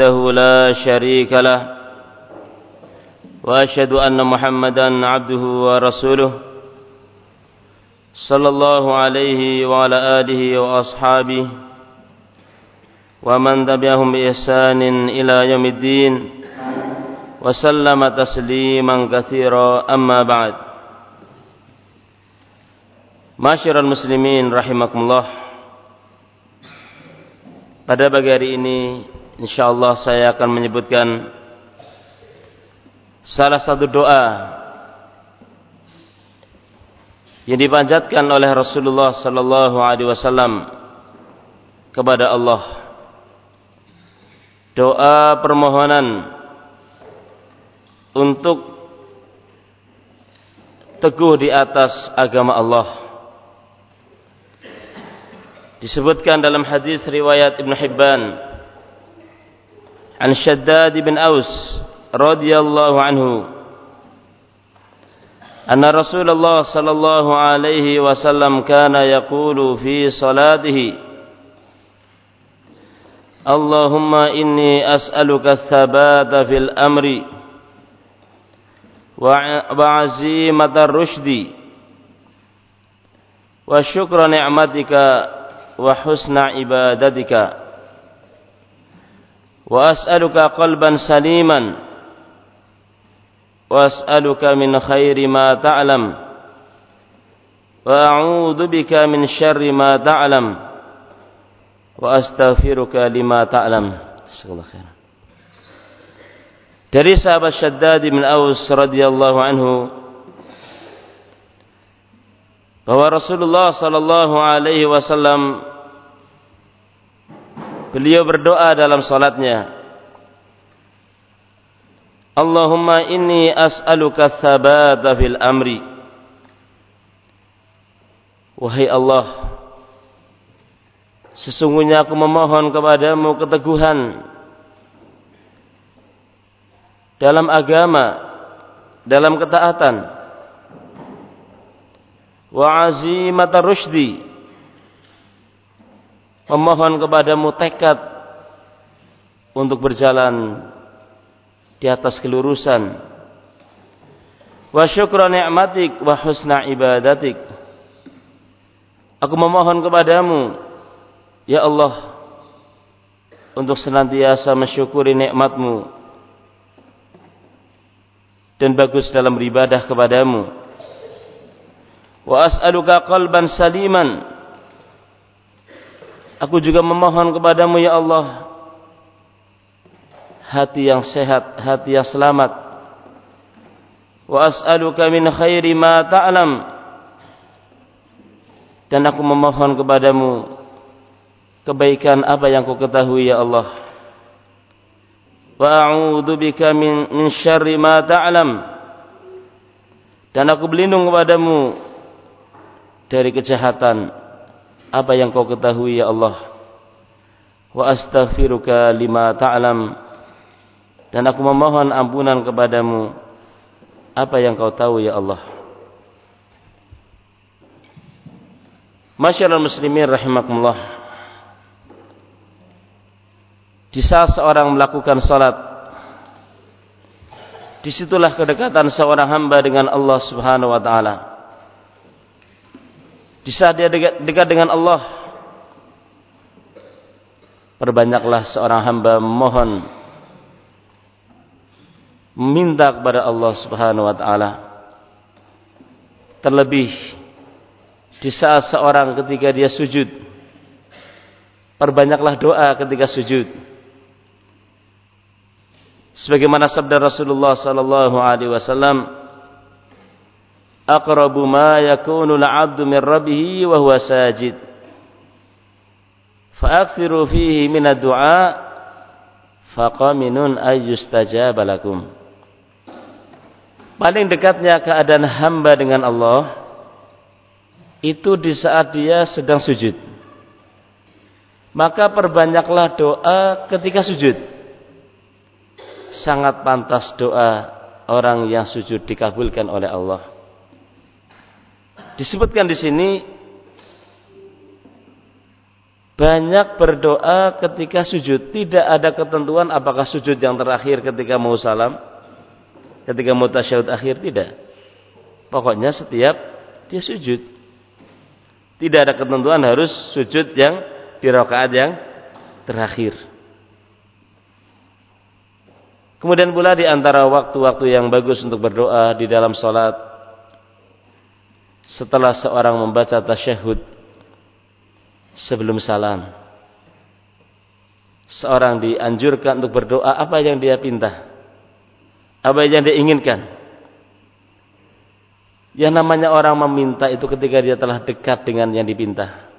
وحده لا شريك له وأشهد أن محمدا عبده ورسوله صلى الله عليه وعلى آله وأصحابه ومن تبعهم بإحسان إلى يوم الدين وسلم تسليما كثيرا. أما بعد Masyiral muslimin rahimakumullah Pada pagi hari ini insyaallah saya akan menyebutkan salah satu doa yang dipanjatkan oleh Rasulullah sallallahu alaihi wasallam kepada Allah. Doa permohonan untuk teguh di atas agama Allah disebutkan dalam hadis riwayat Ibn Hibban عن شداد بن أوس رضي الله عنه أن رسول الله صلى الله عليه وسلم كان يقول في صلاته اللهم إني أسألك الثبات في الأمر وعزيمة الرشد وشكر نعمتك وحسن عبادتك. وأسألك قلبا سليما وأسألك من خير ما تعلم وأعوذ بك من شر ما تعلم وأستغفرك لما تعلم الله خير Dari sahabat Syaddad bin Aus radhiyallahu anhu bahwa Rasulullah sallallahu alaihi wasallam Beliau berdoa dalam salatnya. Allahumma inni as'aluka thabata fil amri. Wahai Allah, sesungguhnya aku memohon kepadamu keteguhan dalam agama, dalam ketaatan. Wa azimata rushdi memohon kepadamu tekad untuk berjalan di atas kelurusan. Wa syukra ni'matik wa husna ibadatik. Aku memohon kepadamu ya Allah untuk senantiasa mensyukuri nikmatmu dan bagus dalam beribadah kepadamu. Wa as'aluka qalban saliman Aku juga memohon kepadamu ya Allah hati yang sehat, hati yang selamat. Wa as'aluka min khairi ma ta'lam. Dan aku memohon kepadamu kebaikan apa yang kau ketahui ya Allah. Wa a'udzu bika min min syarri ma ta'lam. Dan aku berlindung kepadamu dari kejahatan apa yang kau ketahui ya Allah? Wa astaghfiruka lima ta'lam. Dan aku memohon ampunan kepadamu. Apa yang kau tahu ya Allah? Masyaallah muslimin rahimakumullah. Di saat seorang melakukan salat Di situlah kedekatan seorang hamba dengan Allah subhanahu wa ta'ala di saat dia dekat, dekat dengan Allah, perbanyaklah seorang hamba memohon meminta kepada Allah Subhanahu wa taala. Terlebih di saat seorang ketika dia sujud, perbanyaklah doa ketika sujud. Sebagaimana sabda Rasulullah sallallahu alaihi wasallam, aqrabu ma yakunu al-'abdu min rabbih wa huwa sajid. Fa'akthiru fihi min ad-du'a faqaminun ayyustajaba lakum. Paling dekatnya keadaan hamba dengan Allah itu di saat dia sedang sujud. Maka perbanyaklah doa ketika sujud. Sangat pantas doa orang yang sujud dikabulkan oleh Allah. Disebutkan di sini banyak berdoa ketika sujud. Tidak ada ketentuan apakah sujud yang terakhir ketika mau salam, ketika mau tasyahud akhir tidak. Pokoknya setiap dia sujud. Tidak ada ketentuan harus sujud yang di rakaat yang terakhir. Kemudian pula di antara waktu-waktu yang bagus untuk berdoa di dalam salat setelah seorang membaca tasyahud sebelum salam. Seorang dianjurkan untuk berdoa apa yang dia pinta. Apa yang dia inginkan. Yang namanya orang meminta itu ketika dia telah dekat dengan yang dipinta.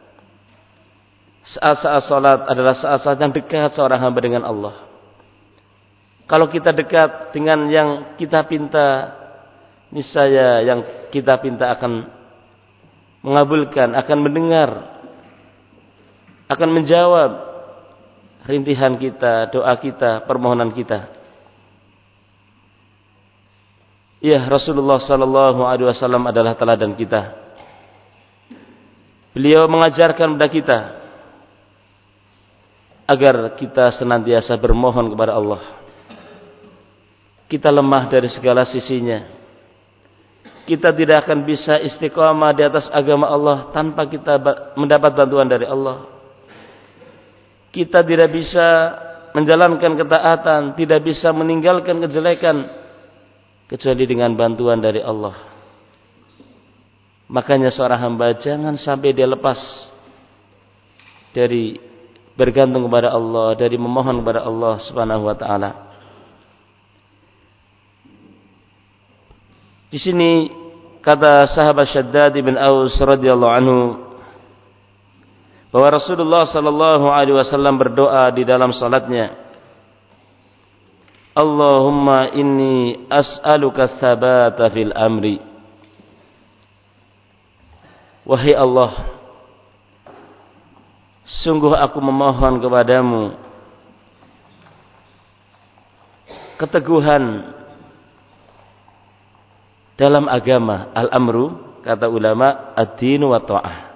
Saat-saat salat adalah saat-saat yang dekat seorang hamba dengan Allah. Kalau kita dekat dengan yang kita pinta, niscaya yang kita pinta akan mengabulkan, akan mendengar akan menjawab rintihan kita, doa kita, permohonan kita. Ya, Rasulullah sallallahu alaihi wasallam adalah teladan kita. Beliau mengajarkan kepada kita agar kita senantiasa bermohon kepada Allah. Kita lemah dari segala sisinya. Kita tidak akan bisa istiqamah di atas agama Allah tanpa kita mendapat bantuan dari Allah kita tidak bisa menjalankan ketaatan, tidak bisa meninggalkan kejelekan kecuali dengan bantuan dari Allah. Makanya seorang hamba jangan sampai dia lepas dari bergantung kepada Allah, dari memohon kepada Allah Subhanahu wa taala. Di sini kata sahabat Syaddad bin Aus radhiyallahu anhu bahwa Rasulullah sallallahu alaihi wasallam berdoa di dalam salatnya Allahumma inni as'aluka tsabata fil amri. Wahai Allah sungguh aku memohon kepadamu keteguhan dalam agama al-amru kata ulama ad-din wa ta'ah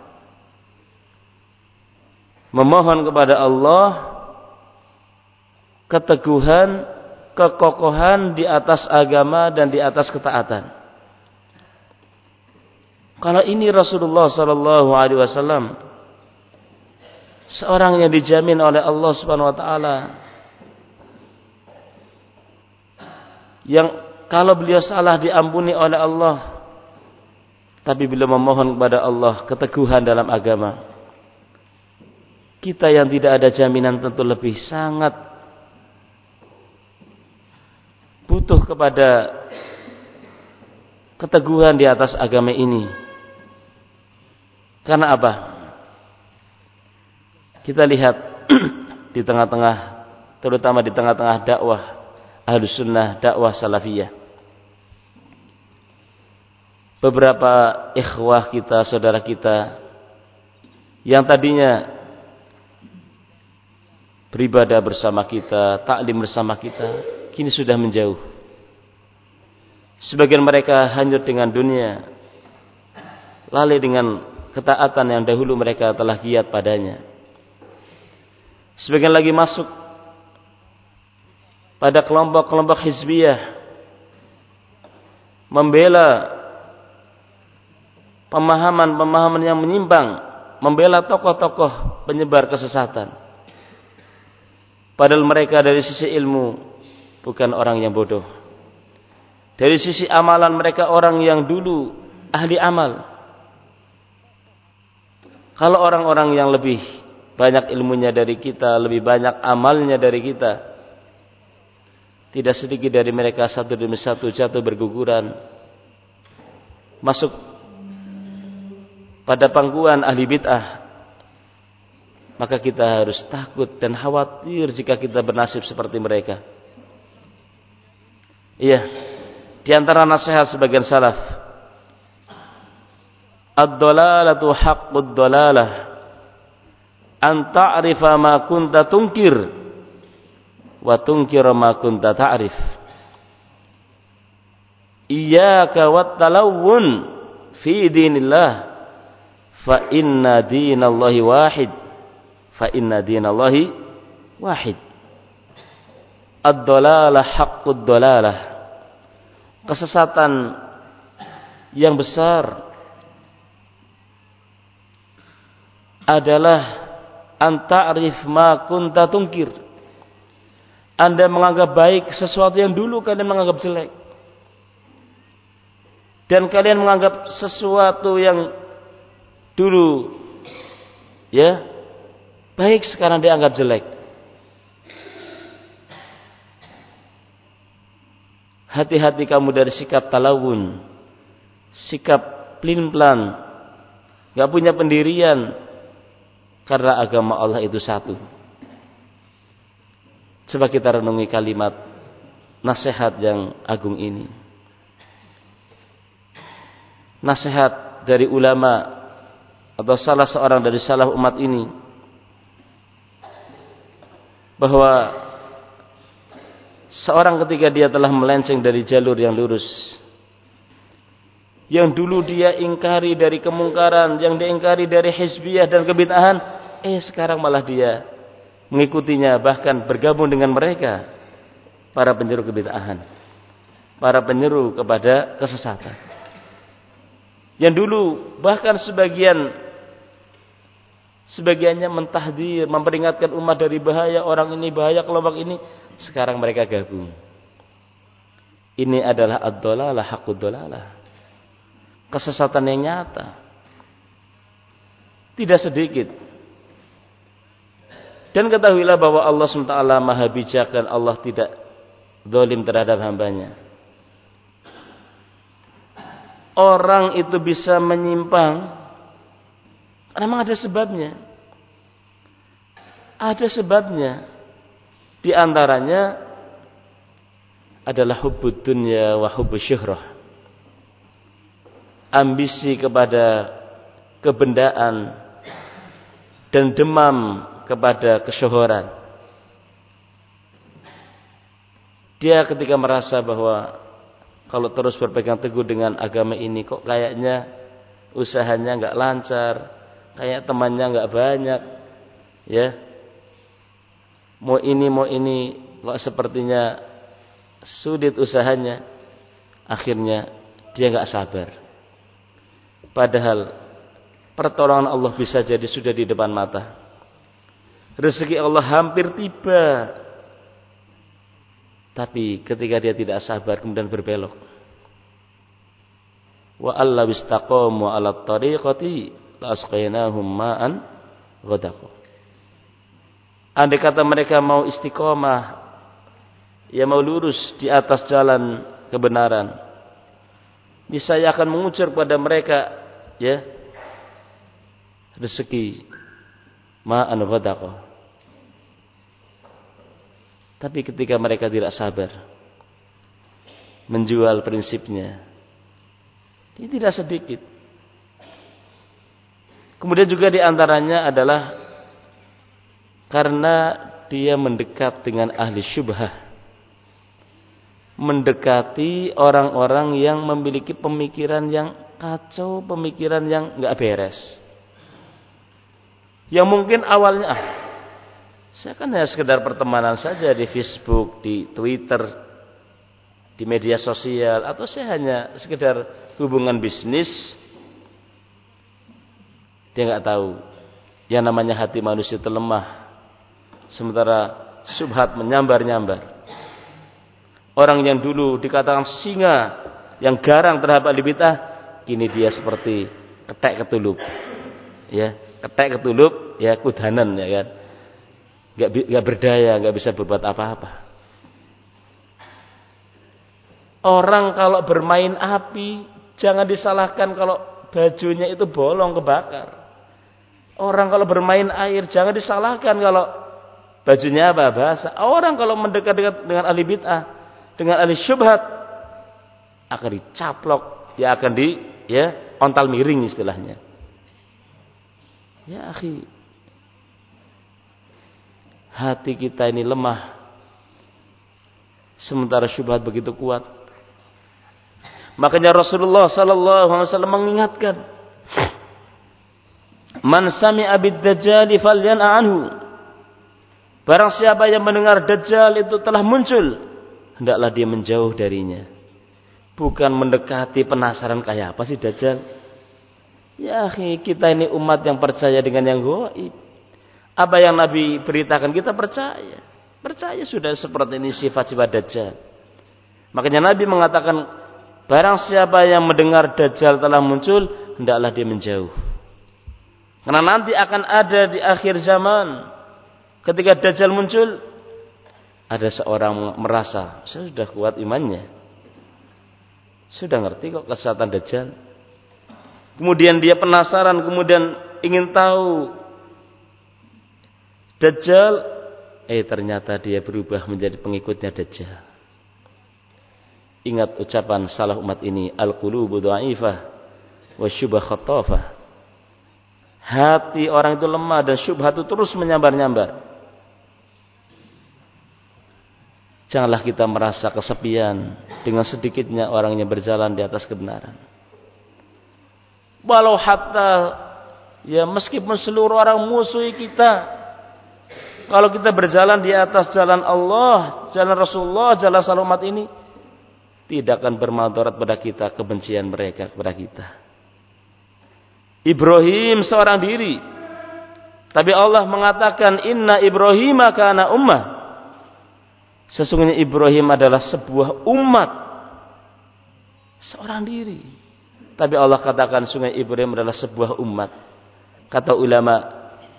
memohon kepada Allah keteguhan, kekokohan di atas agama dan di atas ketaatan. Kalau ini Rasulullah sallallahu alaihi wasallam seorang yang dijamin oleh Allah Subhanahu wa taala yang kalau beliau salah diampuni oleh Allah tapi beliau memohon kepada Allah keteguhan dalam agama kita yang tidak ada jaminan tentu lebih sangat butuh kepada keteguhan di atas agama ini. Karena apa? Kita lihat di tengah-tengah, terutama di tengah-tengah dakwah ahlus sunnah, dakwah salafiyah. Beberapa ikhwah kita, saudara kita, yang tadinya beribadah bersama kita, taklim bersama kita, kini sudah menjauh. Sebagian mereka hanyut dengan dunia, lalai dengan ketaatan yang dahulu mereka telah giat padanya. Sebagian lagi masuk pada kelompok-kelompok hizbiyah, membela pemahaman-pemahaman yang menyimpang, membela tokoh-tokoh penyebar kesesatan. Padahal mereka dari sisi ilmu bukan orang yang bodoh. Dari sisi amalan mereka orang yang dulu ahli amal. Kalau orang-orang yang lebih banyak ilmunya dari kita, lebih banyak amalnya dari kita, tidak sedikit dari mereka satu demi satu jatuh berguguran, masuk pada pangkuan ahli bid'ah. Maka kita harus takut dan khawatir jika kita bernasib seperti mereka. Iya, di antara nasihat sebagian salaf, ad-dalalatu haqqud dalalah an ta'rifa ma kunta tunkir wa tunkira ma kunta ta'rif. Iyyaka wat talawun fi dinillah. Fa inna dinallahi wahid. Fa inna dinallahi wahid. Ad-dalalah haqqud dalalah. Kesesatan yang besar adalah anta'rif ma kunta tungkir anda menganggap baik sesuatu yang dulu kalian menganggap jelek dan kalian menganggap sesuatu yang dulu ya baik sekarang dianggap jelek. Hati-hati kamu dari sikap talawun, sikap plin-plan, gak punya pendirian, karena agama Allah itu satu. Coba kita renungi kalimat nasihat yang agung ini. Nasihat dari ulama atau salah seorang dari salah umat ini bahwa seorang ketika dia telah melenceng dari jalur yang lurus yang dulu dia ingkari dari kemungkaran yang diingkari dari hizbiyah dan kebid'ahan eh sekarang malah dia mengikutinya bahkan bergabung dengan mereka para penyeru kebid'ahan para penyeru kepada kesesatan yang dulu bahkan sebagian sebagiannya mentahdir, memperingatkan umat dari bahaya orang ini, bahaya kelompok ini, sekarang mereka gabung. Ini adalah dolalah. Kesesatan yang nyata. Tidak sedikit. Dan ketahuilah bahwa Allah SWT maha bijak dan Allah tidak dolim terhadap hambanya. Orang itu bisa menyimpang. Memang ada sebabnya. Ada sebabnya. Di antaranya adalah hubbud dunya wa hubbus syuhrah ambisi kepada kebendaan dan demam kepada kesyuhuran dia ketika merasa bahwa kalau terus berpegang teguh dengan agama ini kok kayaknya usahanya nggak lancar, kayak temannya nggak banyak, ya. Mau ini mau ini kok sepertinya sulit usahanya. Akhirnya dia nggak sabar. Padahal pertolongan Allah bisa jadi sudah di depan mata. Rezeki Allah hampir tiba tapi ketika dia tidak sabar kemudian berbelok. Wa alla bistaqamu ala tariqati lasqainahum ma'an ghadaqa. Andai kata mereka mau istiqomah, ya mau lurus di atas jalan kebenaran, saya akan mengucur pada mereka ya rezeki ma'an ghadaqa tapi ketika mereka tidak sabar menjual prinsipnya, ini tidak sedikit. Kemudian juga di antaranya adalah karena dia mendekat dengan ahli syubhah. Mendekati orang-orang yang memiliki pemikiran yang kacau, pemikiran yang nggak beres. Yang mungkin awalnya ah saya kan hanya sekedar pertemanan saja di Facebook, di Twitter, di media sosial, atau saya hanya sekedar hubungan bisnis. Dia nggak tahu. Yang namanya hati manusia itu lemah. Sementara subhat menyambar-nyambar. Orang yang dulu dikatakan singa yang garang terhadap ahli kini dia seperti ketek ketulup. Ya, ketek ketulup ya kudanan ya kan nggak nggak berdaya, nggak bisa berbuat apa-apa. Orang kalau bermain api jangan disalahkan kalau bajunya itu bolong kebakar. Orang kalau bermain air jangan disalahkan kalau bajunya apa basah. Orang kalau mendekat-dekat dengan ahli bid'ah, dengan ahli syubhat akan dicaplok, ya akan di ya ontal miring istilahnya. Ya akhi, hati kita ini lemah sementara syubhat begitu kuat makanya Rasulullah sallallahu alaihi wasallam mengingatkan Man sami'a bid-dajjal falyan'a anhu. Barang siapa yang mendengar dajjal itu telah muncul, hendaklah dia menjauh darinya. Bukan mendekati penasaran kayak apa sih dajjal. Ya, kita ini umat yang percaya dengan yang goib. Apa yang Nabi beritakan kita percaya. Percaya sudah seperti ini sifat-sifat dajjal. Makanya Nabi mengatakan barang siapa yang mendengar dajjal telah muncul, hendaklah dia menjauh. Karena nanti akan ada di akhir zaman ketika dajjal muncul ada seorang merasa saya sudah kuat imannya. Sudah ngerti kok kesehatan dajjal. Kemudian dia penasaran, kemudian ingin tahu dajjal eh ternyata dia berubah menjadi pengikutnya dajjal. Ingat ucapan salah umat ini, al-qulubu dha'ifah wa syubha khattafah hati orang itu lemah dan syubhat itu terus menyambar-nyambar. Janganlah kita merasa kesepian dengan sedikitnya orang yang berjalan di atas kebenaran. Walau hatta ya meskipun seluruh orang musuhi kita, kalau kita berjalan di atas jalan Allah, jalan Rasulullah, jalan salumat ini, tidak akan bermanfaat pada kita kebencian mereka kepada kita. Ibrahim seorang diri. Tapi Allah mengatakan inna Ibrahim kana ummah. Sesungguhnya Ibrahim adalah sebuah umat. Seorang diri. Tapi Allah katakan sungai Ibrahim adalah sebuah umat. Kata ulama,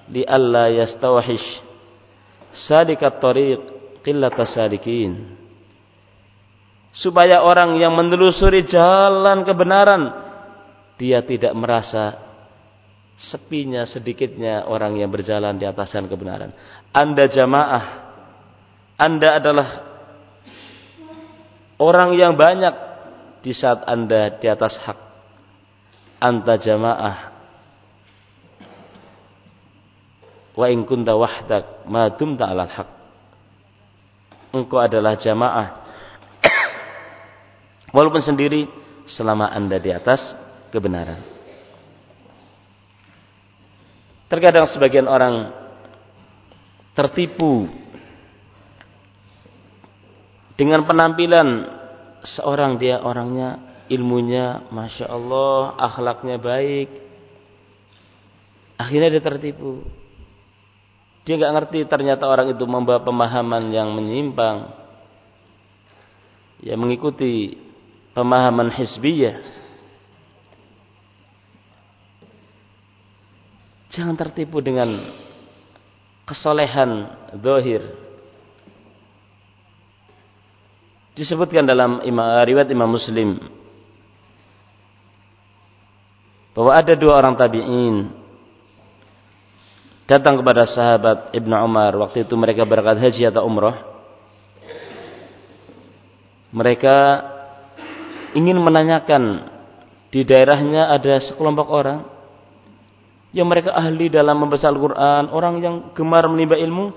li alla yastawahish sadikat tariq qillata sadikin. Supaya orang yang menelusuri jalan kebenaran dia tidak merasa sepinya sedikitnya orang yang berjalan di atas jalan kebenaran. Anda jamaah, Anda adalah orang yang banyak di saat Anda di atas hak. Anta jamaah. Wa in kunta wahdak ma dumta 'alal haq. Engkau adalah jamaah. Walaupun sendiri selama Anda di atas kebenaran. Terkadang sebagian orang tertipu dengan penampilan seorang dia orangnya ilmunya masya Allah akhlaknya baik akhirnya dia tertipu dia nggak ngerti ternyata orang itu membawa pemahaman yang menyimpang. Ya mengikuti pemahaman hizbiyah. Jangan tertipu dengan kesolehan zahir. Disebutkan dalam riwayat Imam Muslim. Bahwa ada dua orang tabi'in datang kepada sahabat Ibnu Umar waktu itu mereka berangkat haji atau umrah mereka ingin menanyakan di daerahnya ada sekelompok orang yang mereka ahli dalam membaca Al-Quran, orang yang gemar menimba ilmu,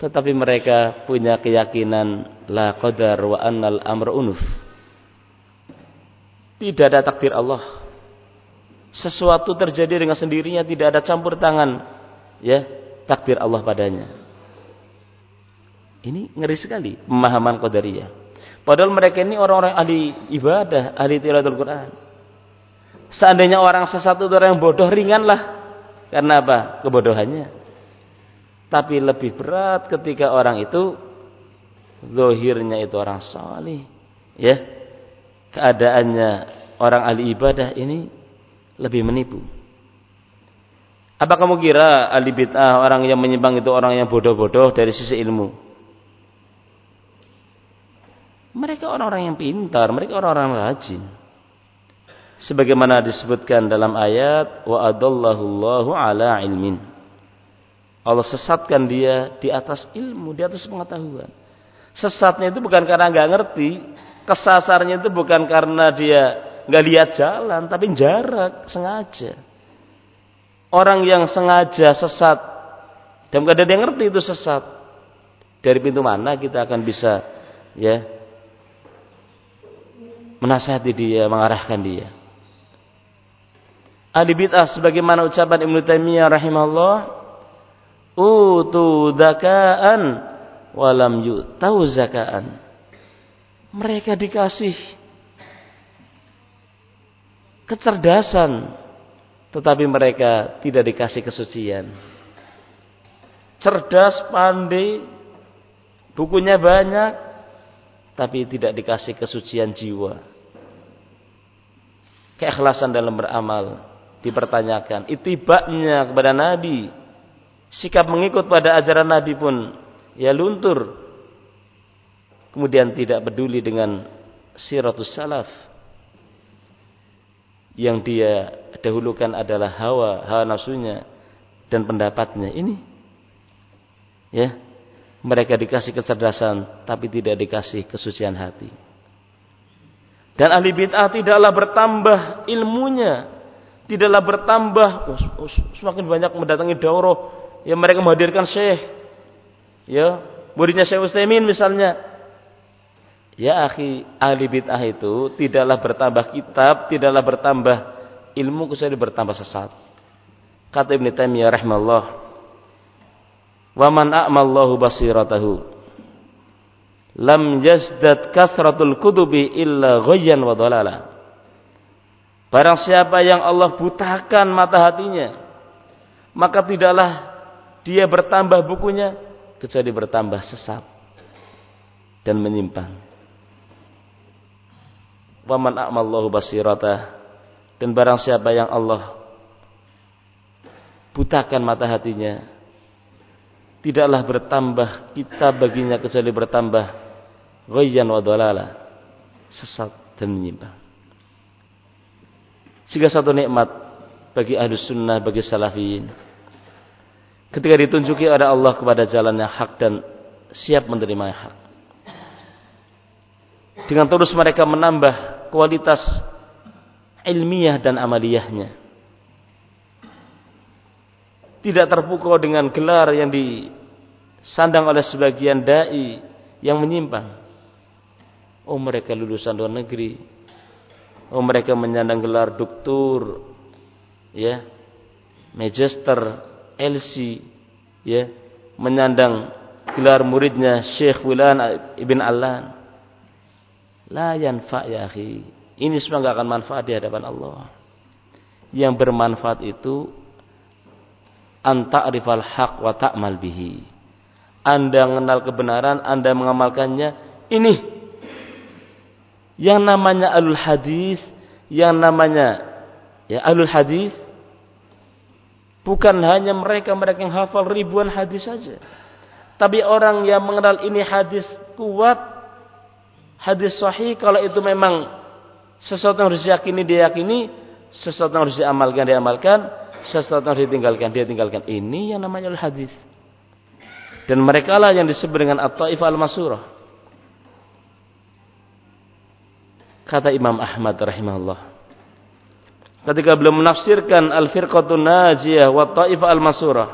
tetapi mereka punya keyakinan la qadar wa annal amr unuf. Tidak ada takdir Allah. Sesuatu terjadi dengan sendirinya tidak ada campur tangan ya takdir Allah padanya. Ini ngeri sekali pemahaman qadariyah. Padahal mereka ini orang-orang ahli ibadah, ahli tilawatul Quran. Seandainya orang sesat itu orang yang bodoh ringanlah karena apa? Kebodohannya. Tapi lebih berat ketika orang itu zohirnya itu orang salih, ya. Keadaannya orang ahli ibadah ini lebih menipu. Apa kamu kira ahli bid'ah orang yang menyimpang itu orang yang bodoh-bodoh dari sisi ilmu? Mereka orang-orang yang pintar, mereka orang-orang rajin sebagaimana disebutkan dalam ayat wa adallahu ala ilmin. Allah sesatkan dia di atas ilmu, di atas pengetahuan. Sesatnya itu bukan karena nggak ngerti, kesasarnya itu bukan karena dia nggak lihat jalan, tapi jarak sengaja. Orang yang sengaja sesat dan gak ada yang ngerti itu sesat. Dari pintu mana kita akan bisa ya menasihati dia, mengarahkan dia. ahli bid'ah sebagaimana ucapan Ibnu Taimiyah rahimahullah utu zakaan walam yu'tau zakaan mereka dikasih kecerdasan tetapi mereka tidak dikasih kesucian cerdas pandai bukunya banyak tapi tidak dikasih kesucian jiwa keikhlasan dalam beramal dipertanyakan. Itibaknya kepada Nabi, sikap mengikut pada ajaran Nabi pun ya luntur. Kemudian tidak peduli dengan siratus salaf. Yang dia dahulukan adalah hawa, hawa nafsunya dan pendapatnya. Ini ya, mereka dikasih kecerdasan tapi tidak dikasih kesucian hati. Dan ahli bid'ah tidaklah bertambah ilmunya tidaklah bertambah oh, semakin banyak mendatangi daurah ya mereka menghadirkan syekh ya muridnya Syekh Utsaimin misalnya ya akhi ahli bid'ah itu tidaklah bertambah kitab tidaklah bertambah ilmu kecuali bertambah sesat kata Ibnu Taimiyah rahimallah wa man a'mallahu basiratahu lam yazdad kasratul kutubi illa ghayyan wa dhalala Barang siapa yang Allah butakan mata hatinya, maka tidaklah dia bertambah bukunya kecuali bertambah sesat dan menyimpang. Waman a'mallahu basirata dan barang siapa yang Allah butakan mata hatinya, tidaklah bertambah kita baginya kecuali bertambah ghayyan wa sesat dan menyimpang. Sehingga satu nikmat bagi ahli sunnah, bagi salafiyin. Ketika ditunjuki oleh Allah kepada jalan yang hak dan siap menerima hak. Dengan terus mereka menambah kualitas ilmiah dan amaliyahnya. Tidak terpukau dengan gelar yang disandang oleh sebagian dai yang menyimpang. Oh mereka lulusan luar negeri, Oh mereka menyandang gelar doktor, ya, magister, LC, ya, menyandang gelar muridnya Syekh Wilan ibn Allan. La yanfa ya akhi. Ini semua enggak akan manfaat di hadapan Allah. Yang bermanfaat itu anta arifal haq wa ta'mal bihi. Anda mengenal kebenaran, Anda mengamalkannya. Ini yang namanya alul hadis, yang namanya ya alul hadis bukan hanya mereka-mereka yang hafal ribuan hadis saja. Tapi orang yang mengenal ini hadis kuat, hadis sahih kalau itu memang sesuatu yang harus diyakini dia yakini, sesuatu yang harus diamalkan dia amalkan, sesuatu yang harus ditinggalkan dia tinggalkan. Ini yang namanya hadis. Dan mereka lah yang disebut dengan at-taif al-masurah. Kata Imam Ahmad rahimahullah. Ketika beliau menafsirkan Al-Firqatun Najiyah wa Ta'ifah Al-Masurah.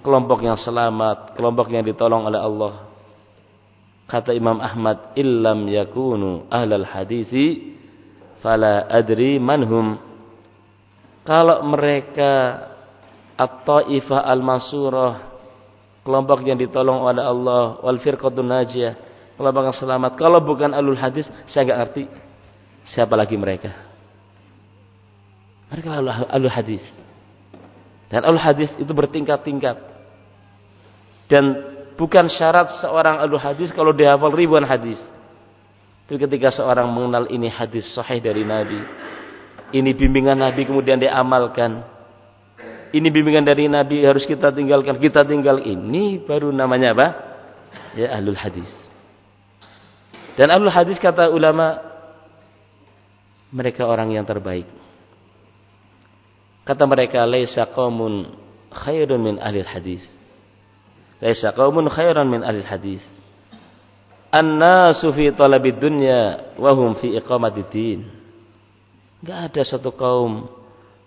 Kelompok yang selamat, kelompok yang ditolong oleh Allah. Kata Imam Ahmad, "Illam yakunu ahlal hadisi fala adri manhum." Kalau mereka At-Ta'ifah Al-Masurah, kelompok yang ditolong oleh Allah, wal firqatun najiyah, kalau bakal selamat. Kalau bukan alul hadis, saya nggak ngerti siapa lagi mereka. Mereka alul hadis. Dan alul hadis itu bertingkat-tingkat. Dan bukan syarat seorang alul hadis kalau dia hafal ribuan hadis. Tapi ketika seorang mengenal ini hadis sahih dari Nabi. Ini bimbingan Nabi kemudian dia amalkan. Ini bimbingan dari Nabi harus kita tinggalkan. Kita tinggal ini baru namanya apa? Ya ahlul hadis. Dan ahlul hadis kata ulama mereka orang yang terbaik. Kata mereka laisa qaumun khairun min ahli hadis. Laisa qaumun khairan min ahli hadis. An-nasu fi talabid dunya wa hum fi iqamatid din. Enggak ada satu kaum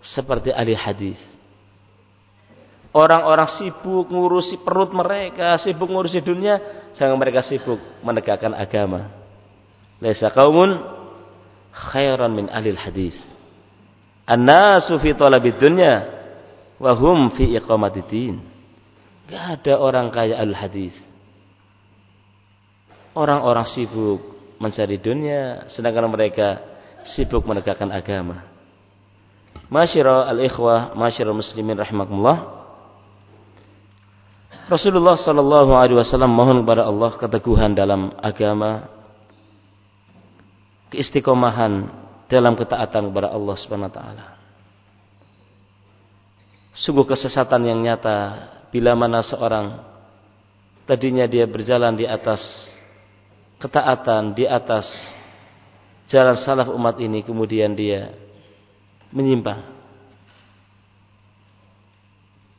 seperti ahli hadis. Orang-orang sibuk ngurusi perut mereka, sibuk ngurusi dunia, jangan mereka sibuk menegakkan agama laisa qaumun khairan min ahli hadis. An-nasu fi talabid dunya wa hum fi iqamatiddin. Enggak ada orang kaya al-hadis. Orang-orang sibuk mencari dunia sedangkan mereka sibuk menegakkan agama. Masyara al-ikhwah, masyara muslimin rahimakumullah. Rasulullah sallallahu alaihi wasallam mohon kepada Allah keteguhan dalam agama, keistiqomahan dalam ketaatan kepada Allah Subhanahu wa taala. Sungguh kesesatan yang nyata bila mana seorang tadinya dia berjalan di atas ketaatan, di atas jalan salaf umat ini kemudian dia menyimpang.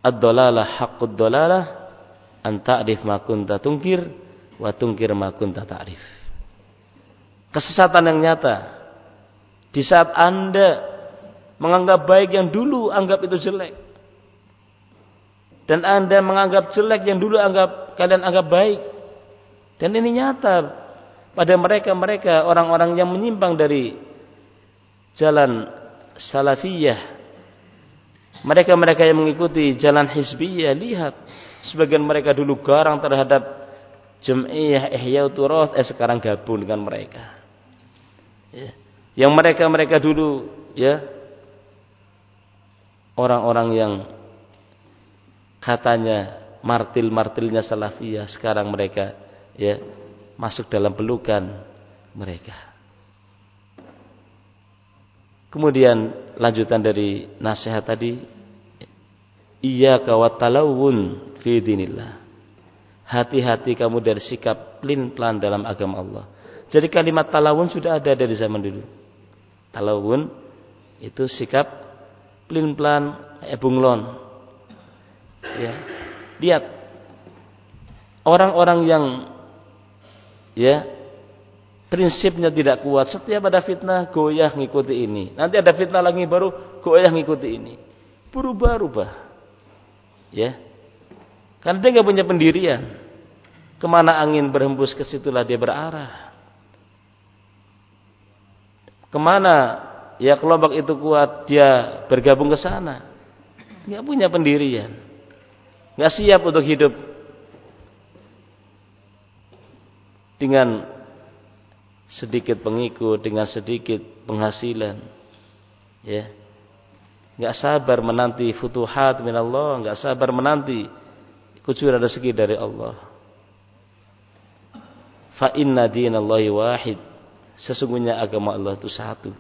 Ad-dolalah haqqud dolalah an ta'rif ma kunta tungkir wa tungkir ma kunta ta'rif. Kesesatan yang nyata di saat Anda menganggap baik yang dulu anggap itu jelek. Dan Anda menganggap jelek yang dulu anggap kalian anggap baik. Dan ini nyata pada mereka-mereka orang-orang yang menyimpang dari jalan salafiyah. Mereka-mereka yang mengikuti jalan hizbiyah, lihat sebagian mereka dulu garang terhadap Jum'iyah Ihya Turath, eh sekarang gabung dengan mereka. Ya. Yang mereka-mereka dulu ya orang-orang yang katanya martil-martilnya salafiyah sekarang mereka ya masuk dalam pelukan mereka. Kemudian lanjutan dari nasihat tadi, iya kawat talawun fi dinillah. Hati-hati kamu dari sikap plin-plan dalam agama Allah. Jadi kalimat talawun sudah ada dari zaman dulu. Talawun itu sikap plin-plan ebunglon. Ya. Lihat. Orang-orang yang ya prinsipnya tidak kuat setiap ada fitnah goyah ngikuti ini. Nanti ada fitnah lagi baru goyah ngikuti ini. Berubah-ubah. Ya. Karena dia nggak punya pendirian. Ke mana angin berhembus ke situlah dia berarah. Ke mana ya kelompok itu kuat dia bergabung ke sana. Nggak punya pendirian nggak siap untuk hidup dengan sedikit pengikut, dengan sedikit penghasilan. Ya. Enggak sabar menanti futuhat min Allah, enggak sabar menanti kucuran rezeki dari Allah. Fa inna dinallahi wahid. Sesungguhnya agama Allah itu satu.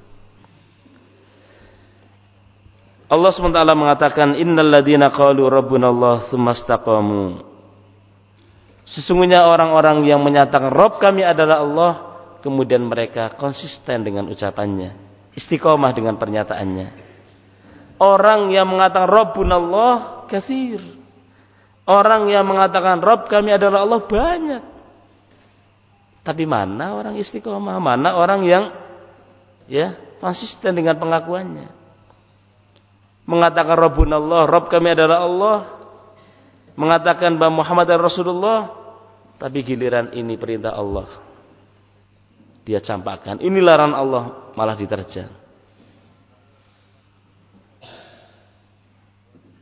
Allah SWT mengatakan innal ladina qalu rabbuna Allah Sesungguhnya orang-orang yang menyatakan Rob kami adalah Allah, kemudian mereka konsisten dengan ucapannya, istiqomah dengan pernyataannya. Orang yang mengatakan Rabbun Allah kasir. Orang yang mengatakan Rob kami adalah Allah banyak. Tapi mana orang istiqomah? Mana orang yang ya konsisten dengan pengakuannya? Mengatakan Rabbun Allah, Rob kami adalah Allah, mengatakan bahwa Muhammad adalah Rasulullah, tapi giliran ini perintah Allah. Dia campakkan. Ini larangan Allah malah diterjang.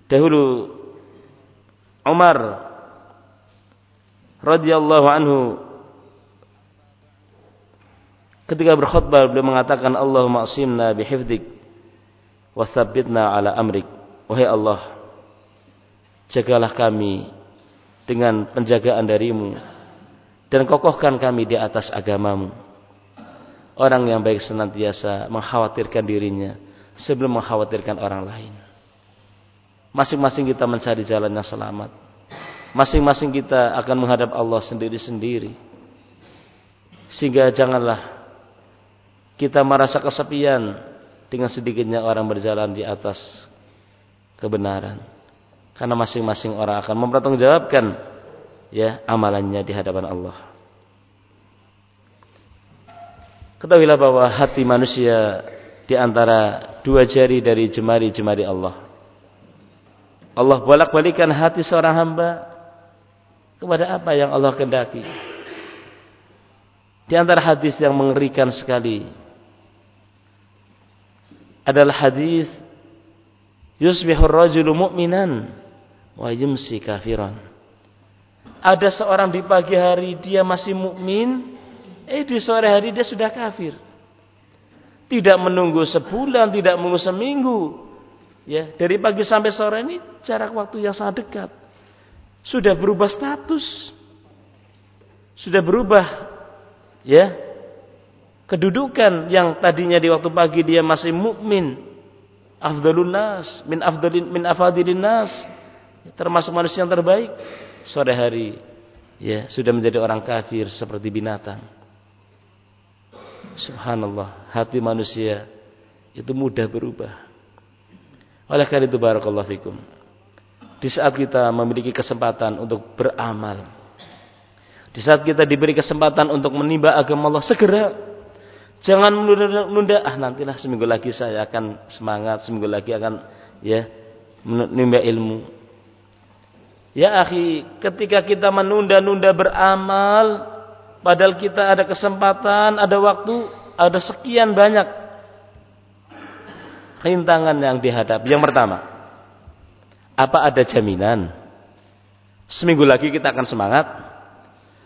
Dahulu Umar radhiyallahu anhu ketika berkhutbah beliau mengatakan Allahumma asimna bihifdik wasabbitna ala amrik. Wahai Allah, jagalah kami dengan penjagaan darimu dan kokohkan kami di atas agamamu. Orang yang baik senantiasa mengkhawatirkan dirinya sebelum mengkhawatirkan orang lain. Masing-masing kita mencari jalan yang selamat. Masing-masing kita akan menghadap Allah sendiri-sendiri. Sehingga janganlah kita merasa kesepian dengan sedikitnya orang berjalan di atas kebenaran. Karena masing-masing orang akan mempertanggungjawabkan ya amalannya di hadapan Allah. Ketahuilah bahwa hati manusia di antara dua jari dari jemari-jemari Allah. Allah bolak-balikan hati seorang hamba kepada apa yang Allah kendaki. Di antara hadis yang mengerikan sekali adalah hadis yusbihur rajulu mu'minan wa yumsi kafiran. Ada seorang di pagi hari dia masih mukmin, eh di sore hari dia sudah kafir. Tidak menunggu sebulan, tidak menunggu seminggu. Ya, dari pagi sampai sore ini jarak waktu yang sangat dekat. Sudah berubah status. Sudah berubah ya kedudukan yang tadinya di waktu pagi dia masih mukmin. Afdalun nas min afdalin min afadilin nas. Termasuk manusia yang terbaik. Sore hari ya sudah menjadi orang kafir seperti binatang. Subhanallah hati manusia itu mudah berubah. Oleh karena itu barakallahu fikum. Di saat kita memiliki kesempatan untuk beramal di saat kita diberi kesempatan untuk menimba agama Allah segera Jangan menunda, ah nantilah seminggu lagi saya akan semangat, seminggu lagi akan ya menimba ilmu. Ya akhi, ketika kita menunda-nunda beramal, padahal kita ada kesempatan, ada waktu, ada sekian banyak rintangan yang dihadapi. Yang pertama, apa ada jaminan? Seminggu lagi kita akan semangat?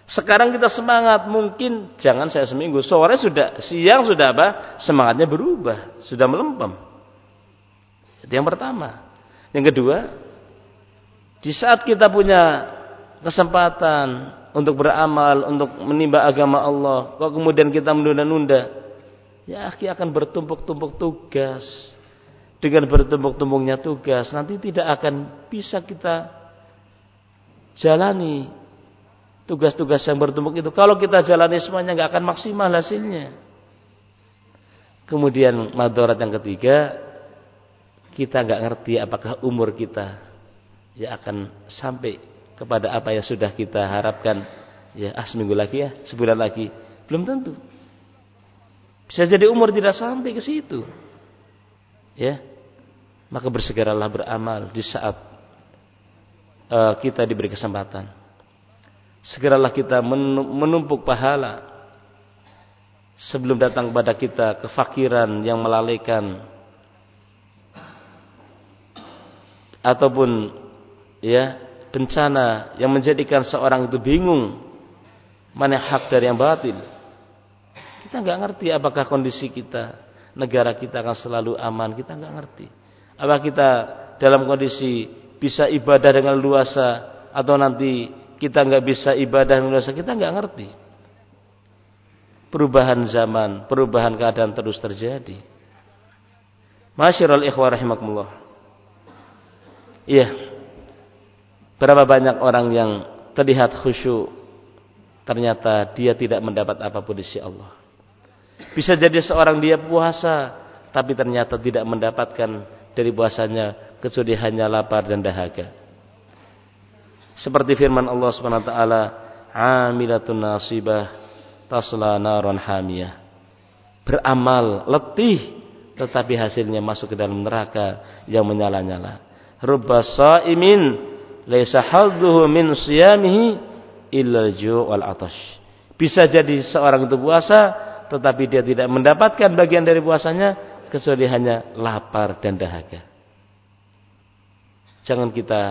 Sekarang kita semangat, mungkin jangan saya seminggu, sore sudah, siang sudah apa? Semangatnya berubah, sudah melempem. Itu yang pertama. Yang kedua, di saat kita punya kesempatan untuk beramal, untuk menimba agama Allah, kok kemudian kita menunda-nunda, ya akan bertumpuk-tumpuk tugas. Dengan bertumpuk-tumpuknya tugas, nanti tidak akan bisa kita jalani tugas-tugas yang bertumpuk itu. Kalau kita jalani semuanya nggak akan maksimal hasilnya. Kemudian madorat yang ketiga, kita nggak ngerti apakah umur kita ya akan sampai kepada apa yang sudah kita harapkan. Ya, ah seminggu lagi ya, sebulan lagi, belum tentu. Bisa jadi umur tidak sampai ke situ. Ya, maka bersegeralah beramal di saat uh, kita diberi kesempatan segeralah kita menumpuk pahala sebelum datang kepada kita kefakiran yang melalaikan ataupun ya bencana yang menjadikan seorang itu bingung mana hak dari yang batil. Kita nggak ngerti apakah kondisi kita negara kita akan selalu aman. Kita nggak ngerti. Apakah kita dalam kondisi bisa ibadah dengan luasa atau nanti kita nggak bisa ibadah merasa kita nggak ngerti. Perubahan zaman, perubahan keadaan terus terjadi. Masyiral ikhwah rahimakumullah. Iya. Berapa banyak orang yang terlihat khusyuk ternyata dia tidak mendapat apa pun di sisi Allah. Bisa jadi seorang dia puasa tapi ternyata tidak mendapatkan dari puasanya kecuali hanya lapar dan dahaga. Seperti firman Allah Subhanahu wa taala, "Amilatun nasibah tasla naron hamiyah." Beramal letih tetapi hasilnya masuk ke dalam neraka yang menyala-nyala. Rubba shaimin laisa hadduhu min siyamihi illa al-ju' wal atash. Bisa jadi seorang itu puasa tetapi dia tidak mendapatkan bagian dari puasanya kecuali lapar dan dahaga. Jangan kita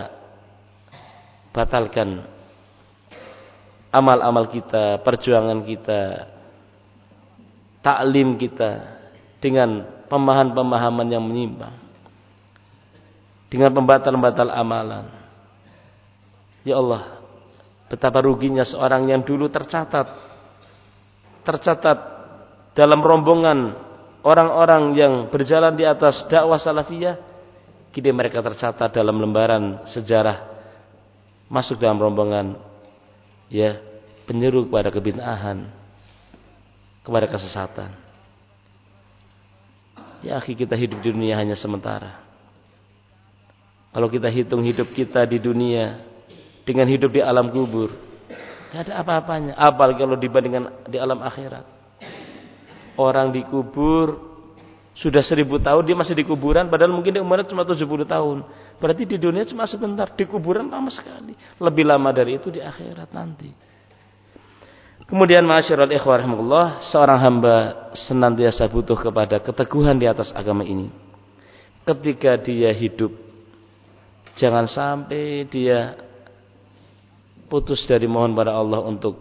batalkan amal-amal kita, perjuangan kita, taklim kita dengan pemahaman-pemahaman yang menyimpang. Dengan pembatal-pembatal amalan. Ya Allah, betapa ruginya seorang yang dulu tercatat tercatat dalam rombongan orang-orang yang berjalan di atas dakwah salafiyah kini mereka tercatat dalam lembaran sejarah masuk dalam rombongan ya penyeru kepada kebinahan kepada kesesatan. Ya akhi kita hidup di dunia hanya sementara. Kalau kita hitung hidup kita di dunia dengan hidup di alam kubur tidak ada apa-apanya. Apalagi kalau dibandingkan di alam akhirat. Orang dikubur sudah seribu tahun dia masih di kuburan padahal mungkin dia umurnya cuma 70 tahun. Berarti di dunia cuma sebentar, di kuburan lama sekali. Lebih lama dari itu di akhirat nanti. Kemudian masyarakat ikhwah rahmatullah, seorang hamba senantiasa butuh kepada keteguhan di atas agama ini. Ketika dia hidup, jangan sampai dia putus dari mohon pada Allah untuk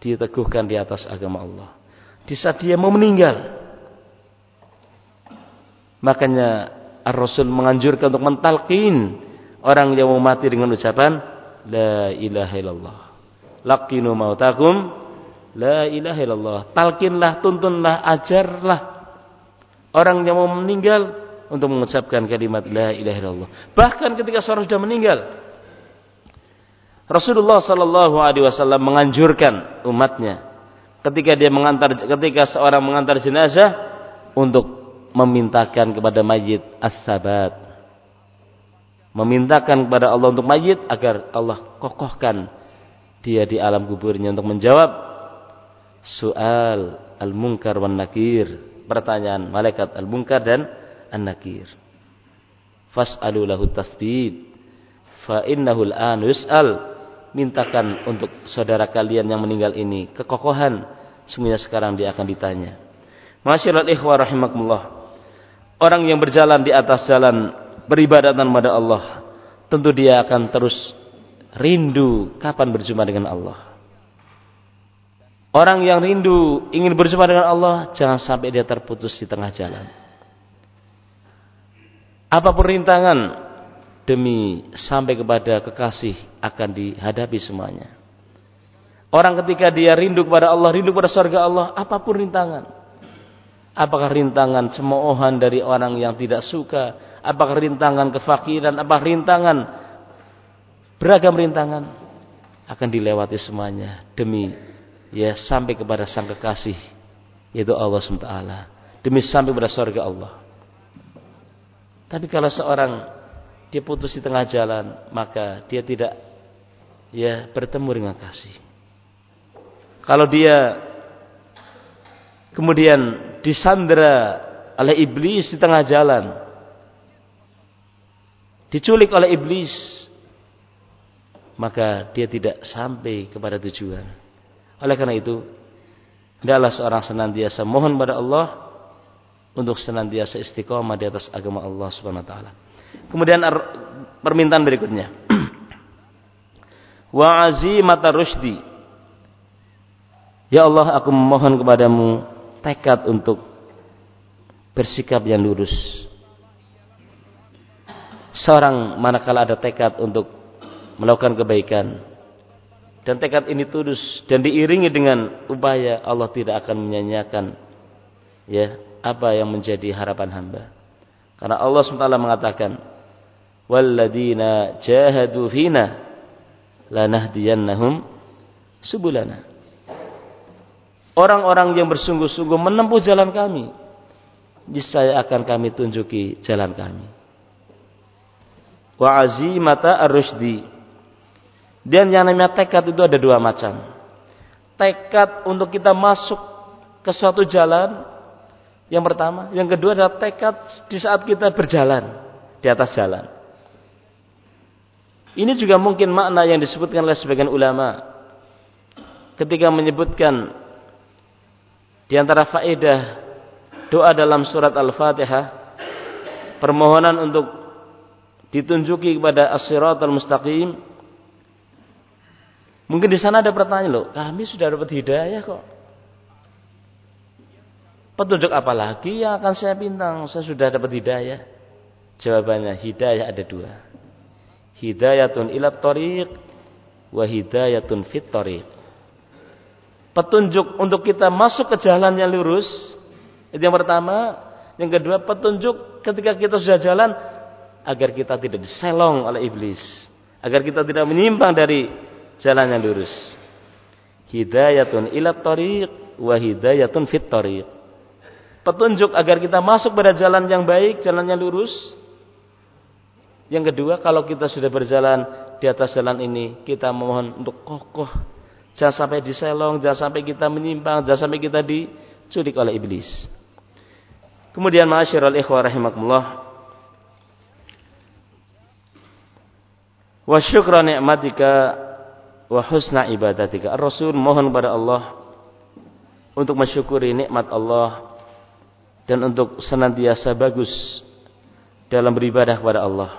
diteguhkan di atas agama Allah. Di saat dia mau meninggal. Makanya Ar-Rasul menganjurkan untuk mentalkin orang yang mau mati dengan ucapan La ilaha illallah. Laqinu mautakum La ilaha illallah. Talkinlah, tuntunlah, ajarlah orang yang mau meninggal untuk mengucapkan kalimat la ilaha illallah. Bahkan ketika seorang sudah meninggal, Rasulullah sallallahu alaihi wasallam menganjurkan umatnya ketika dia mengantar ketika seorang mengantar jenazah untuk memintakan kepada mayit as-sabat. Memintakan kepada Allah untuk mayit agar Allah kokohkan dia di alam kuburnya untuk menjawab soal al-munkar wan nakir, pertanyaan malaikat al-munkar dan an-nakir. Fas'alu lahu tasbid fa innahu al-an yus'al. Mintakan untuk saudara kalian yang meninggal ini kekokohan, semuanya sekarang dia akan ditanya. Masyiral ikhwah rahimakumullah. Orang yang berjalan di atas jalan beribadatan kepada Allah, tentu dia akan terus rindu kapan berjumpa dengan Allah. Orang yang rindu ingin berjumpa dengan Allah, jangan sampai dia terputus di tengah jalan. Apa pun rintangan demi sampai kepada kekasih akan dihadapi semuanya. Orang ketika dia rindu kepada Allah, rindu kepada surga Allah, apa pun rintangan. Apakah rintangan cemoohan dari orang yang tidak suka? Apakah rintangan kefakiran? Apakah rintangan beragam rintangan? Akan dilewati semuanya demi ya sampai kepada sang kekasih yaitu Allah SWT demi sampai kepada surga Allah tapi kalau seorang dia putus di tengah jalan maka dia tidak ya bertemu dengan kasih kalau dia kemudian disandera oleh iblis di tengah jalan diculik oleh iblis maka dia tidak sampai kepada tujuan oleh karena itu, hendaklah seorang senantiasa mohon pada Allah untuk senantiasa istiqomah di atas agama Allah Subhanahu wa taala. Kemudian permintaan berikutnya. Wa azimata rusdi. Ya Allah, aku memohon kepadamu tekad untuk bersikap yang lurus. Seorang manakala ada tekad untuk melakukan kebaikan, dan tekad ini tulus dan diiringi dengan upaya Allah tidak akan menyanyiakan ya apa yang menjadi harapan hamba. Karena Allah SWT mengatakan, "Walladzina jahadu fina lanahdiyannahum subulana." Orang-orang yang bersungguh-sungguh menempuh jalan kami, niscaya akan kami tunjuki jalan kami. Wa azimata ar-rusdi dan yang namanya tekad itu ada dua macam. Tekad untuk kita masuk ke suatu jalan. Yang pertama. Yang kedua adalah tekad di saat kita berjalan. Di atas jalan. Ini juga mungkin makna yang disebutkan oleh sebagian ulama. Ketika menyebutkan. Di antara faedah doa dalam surat Al-Fatihah. Permohonan untuk ditunjuki kepada as-siratal mustaqim Mungkin di sana ada pertanyaan loh, kami sudah dapat hidayah kok. Petunjuk apa lagi yang akan saya bintang? Saya sudah dapat hidayah. Jawabannya hidayah ada dua. Hidayatun ila tariq wa hidayatun fit tariq. Petunjuk untuk kita masuk ke jalan yang lurus. Itu yang pertama. Yang kedua, petunjuk ketika kita sudah jalan agar kita tidak diselong oleh iblis. Agar kita tidak menyimpang dari jalan yang lurus. Hidayatun ila tariq wa hidayatun fit tariq. Petunjuk agar kita masuk pada jalan yang baik, jalan yang lurus. Yang kedua, kalau kita sudah berjalan di atas jalan ini, kita memohon untuk kokoh. Jangan sampai diselong, jangan sampai kita menyimpang, jangan sampai kita diculik oleh iblis. Kemudian ma'asyiral ikhwah rahimakumullah. Wa syukra ni'matika wa husna ibadatika. Ar-Rasul mohon kepada Allah untuk mensyukuri nikmat Allah dan untuk senantiasa bagus dalam beribadah kepada Allah.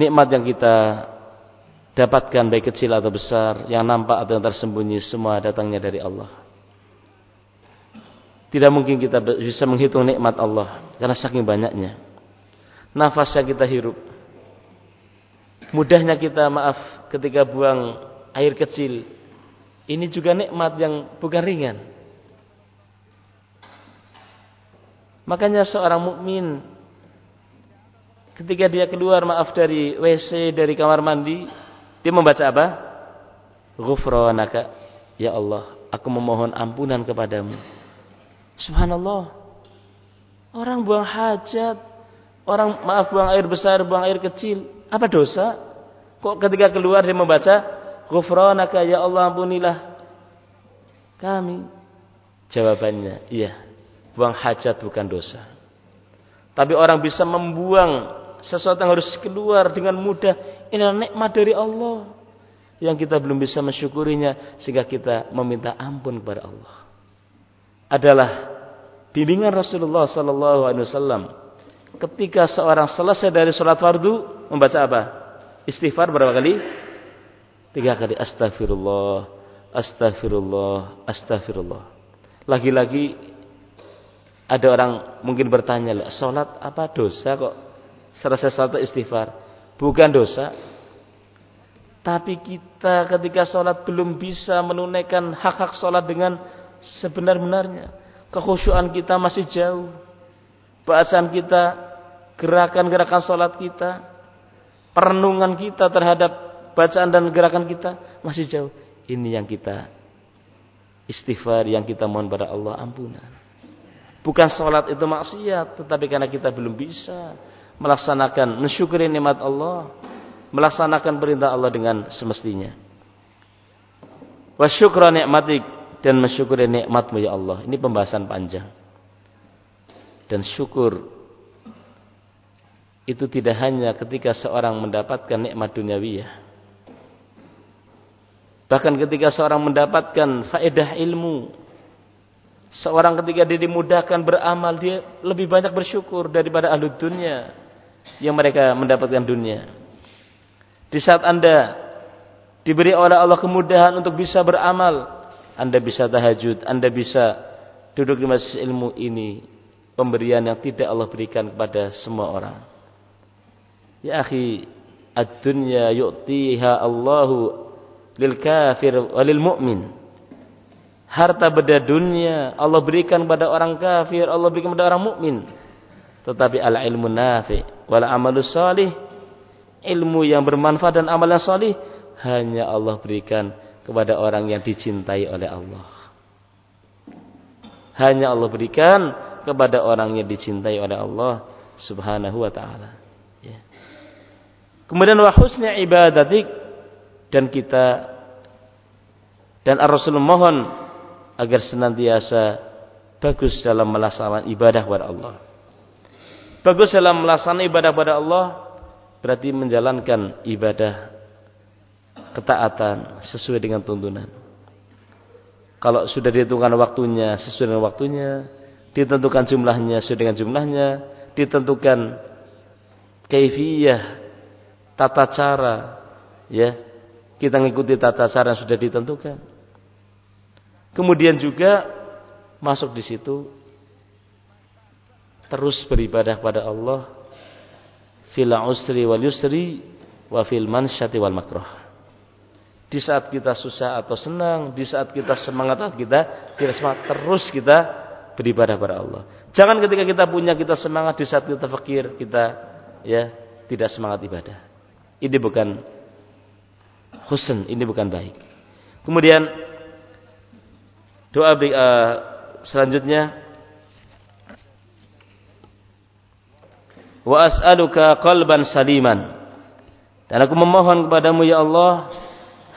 Nikmat yang kita dapatkan baik kecil atau besar, yang nampak atau yang tersembunyi semua datangnya dari Allah. Tidak mungkin kita bisa menghitung nikmat Allah karena saking banyaknya. Nafas yang kita hirup. Mudahnya kita maaf ketika buang air kecil. Ini juga nikmat yang bukan ringan. Makanya seorang mukmin ketika dia keluar maaf dari WC dari kamar mandi, dia membaca apa? Ghufranaka ya Allah, aku memohon ampunan kepadamu. Subhanallah. Orang buang hajat, orang maaf buang air besar, buang air kecil, apa dosa? Kok ketika keluar dia membaca Ghufranaka ya Allah ampunilah kami. Jawabannya, iya. Buang hajat bukan dosa. Tapi orang bisa membuang sesuatu yang harus keluar dengan mudah. Ini adalah nikmat dari Allah. Yang kita belum bisa mensyukurinya. Sehingga kita meminta ampun kepada Allah. Adalah bimbingan Rasulullah Sallallahu Alaihi Wasallam. Ketika seorang selesai dari sholat fardu. Membaca apa? Istighfar berapa kali? Tiga kali. Astagfirullah. Astagfirullah. Astagfirullah. Lagi-lagi ada orang mungkin bertanya, sholat apa dosa kok? Selesai sholat istighfar. Bukan dosa. Tapi kita ketika sholat belum bisa menunaikan hak-hak sholat dengan sebenar-benarnya. Kekhusyuan kita masih jauh. Bacaan kita, gerakan-gerakan sholat kita, perenungan kita terhadap bacaan dan gerakan kita masih jauh. Ini yang kita istighfar, yang kita mohon pada Allah ampunan. Bukan sholat itu maksiat, tetapi karena kita belum bisa melaksanakan, mensyukuri nikmat Allah, melaksanakan perintah Allah dengan semestinya. Wa syukra nikmatik dan mensyukuri nikmatmu ya Allah. Ini pembahasan panjang. Dan syukur itu tidak hanya ketika seorang mendapatkan nikmat duniawiyah. Bahkan ketika seorang mendapatkan faedah ilmu, Seorang ketika dia dimudahkan beramal, dia lebih banyak bersyukur daripada ahli dunia yang mereka mendapatkan dunia. Di saat Anda diberi oleh Allah kemudahan untuk bisa beramal, Anda bisa tahajud, Anda bisa duduk di masjid ilmu ini, pemberian yang tidak Allah berikan kepada semua orang. Ya akhi, ad-dunya yu'tiha Allahu lil kafir walil mu'min harta benda dunia Allah berikan kepada orang kafir, Allah berikan kepada orang mukmin. Tetapi al ilmu nafi wal amalu salih ilmu yang bermanfaat dan amal yang salih hanya Allah berikan kepada orang yang dicintai oleh Allah. Hanya Allah berikan kepada orang yang dicintai oleh Allah Subhanahu wa taala. Ya. Kemudian wa husni ibadatik dan kita dan Ar-Rasul mohon agar senantiasa bagus dalam melaksanakan ibadah kepada Allah. Bagus dalam melaksanakan ibadah kepada Allah berarti menjalankan ibadah ketaatan sesuai dengan tuntunan. Kalau sudah ditentukan waktunya sesuai dengan waktunya, ditentukan jumlahnya sesuai dengan jumlahnya, ditentukan kaifiyah tata cara ya kita mengikuti tata cara yang sudah ditentukan Kemudian juga masuk di situ terus beribadah pada Allah fil usri wal yusri wa fil mansyati wal makruh. Di saat kita susah atau senang, di saat kita semangat atau kita tidak semangat, terus kita beribadah pada Allah. Jangan ketika kita punya kita semangat di saat kita fakir, kita ya tidak semangat ibadah. Ini bukan husn, ini bukan baik. Kemudian Doa uh, selanjutnya Wa as'aluka qalban saliman. Dan aku memohon kepadamu ya Allah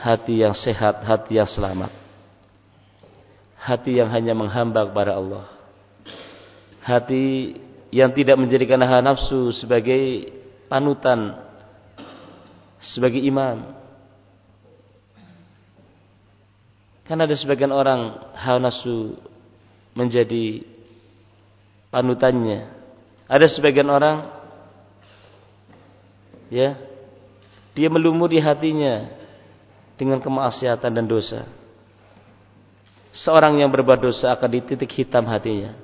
hati yang sehat, hati yang selamat. Hati yang hanya menghamba kepada Allah. Hati yang tidak menjadikan hawa nafsu sebagai panutan sebagai imam. Karena ada sebagian orang hawa nafsu menjadi panutannya. Ada sebagian orang ya dia melumuri hatinya dengan kemaksiatan dan dosa. Seorang yang berbuat dosa akan di titik hitam hatinya.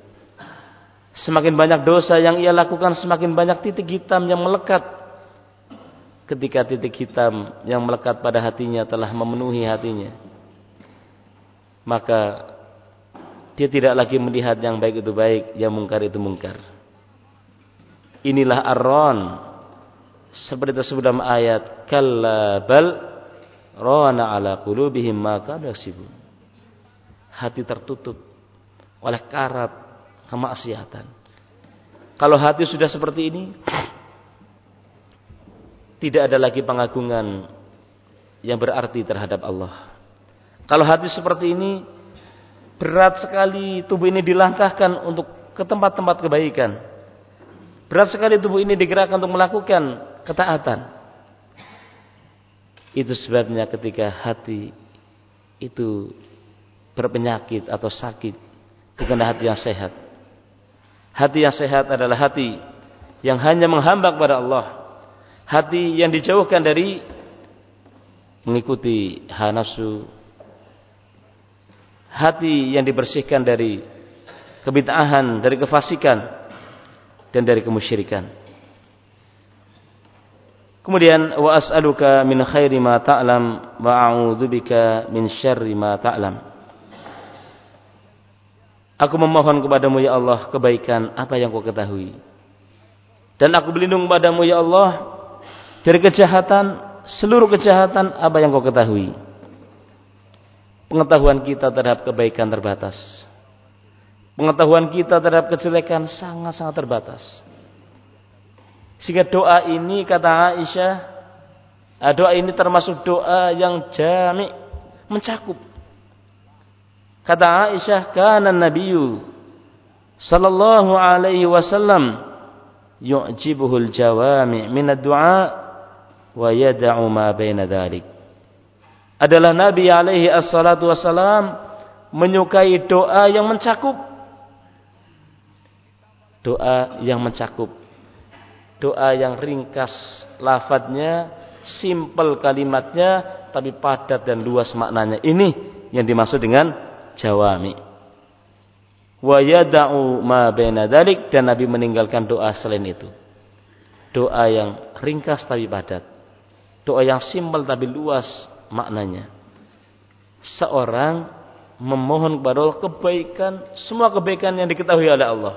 Semakin banyak dosa yang ia lakukan, semakin banyak titik hitam yang melekat. Ketika titik hitam yang melekat pada hatinya telah memenuhi hatinya, maka dia tidak lagi melihat yang baik itu baik, yang mungkar itu mungkar. Inilah arron seperti tersebut dalam ayat kalla bal rana ala qulubihim ma kanu Hati tertutup oleh karat kemaksiatan. Kalau hati sudah seperti ini, tidak ada lagi pengagungan yang berarti terhadap Allah. Kalau hati seperti ini berat sekali tubuh ini dilangkahkan untuk ke tempat-tempat kebaikan. Berat sekali tubuh ini digerakkan untuk melakukan ketaatan. Itu sebabnya ketika hati itu berpenyakit atau sakit, bukan hati yang sehat. Hati yang sehat adalah hati yang hanya menghamba kepada Allah. Hati yang dijauhkan dari mengikuti hawa hati yang dibersihkan dari kebid'ahan, dari kefasikan dan dari kemusyrikan. Kemudian wa as'aluka min khairi ma ta'lam wa a'udzubika min syarri ma ta'lam. Aku memohon kepadamu ya Allah kebaikan apa yang kau ketahui. Dan aku berlindung kepadamu ya Allah dari kejahatan seluruh kejahatan apa yang kau ketahui pengetahuan kita terhadap kebaikan terbatas. Pengetahuan kita terhadap kejelekan sangat-sangat terbatas. Sehingga doa ini kata Aisyah, ah, doa ini termasuk doa yang jami, mencakup. Kata Aisyah, kana Nabiyyu sallallahu alaihi wasallam yu'jibuhul jawami min ad-du'a wa yad'u ma baina dhalik adalah Nabi alaihi assalatu menyukai doa yang mencakup. Doa yang mencakup. Doa yang ringkas lafadznya, simpel kalimatnya, tapi padat dan luas maknanya. Ini yang dimaksud dengan jawami. Wa yada'u ma dan Nabi meninggalkan doa selain itu. Doa yang ringkas tapi padat. Doa yang simpel tapi luas maknanya. Seorang memohon kepada Allah kebaikan, semua kebaikan yang diketahui oleh Allah.